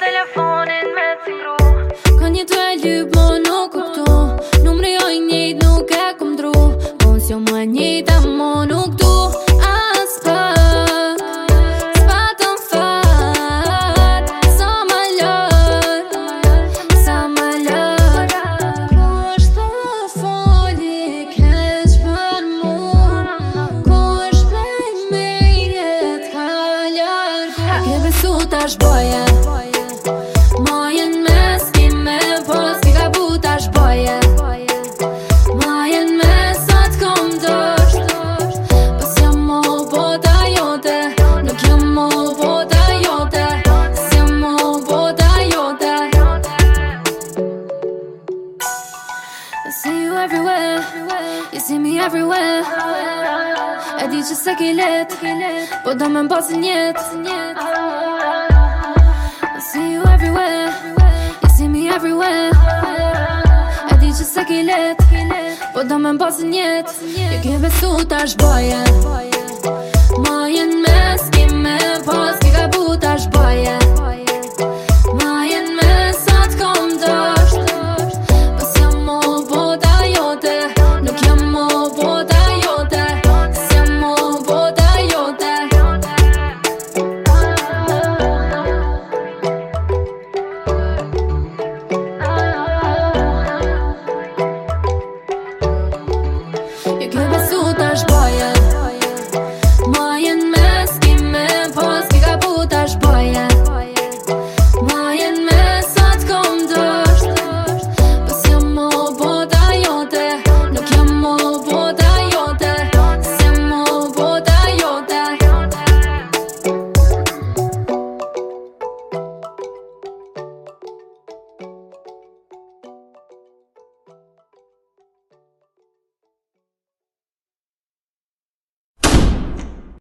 Telefonin me cikru Ka një të e ljubë, më nuk u këtu Numër joj njët, nuk e dru Po nësjo më njët, a më nuk du A s'pak, fat Sa më lër, sa më lër Kështë të foli, kështë për mu Kështë me më i jetë, ka lër Kërë besu boja You see me everywhere E di që se ki let Po do me mbasi njet I see you everywhere You see me everywhere E di që se ki let Po do me mbasi njet Jo kje besu tash boje Ma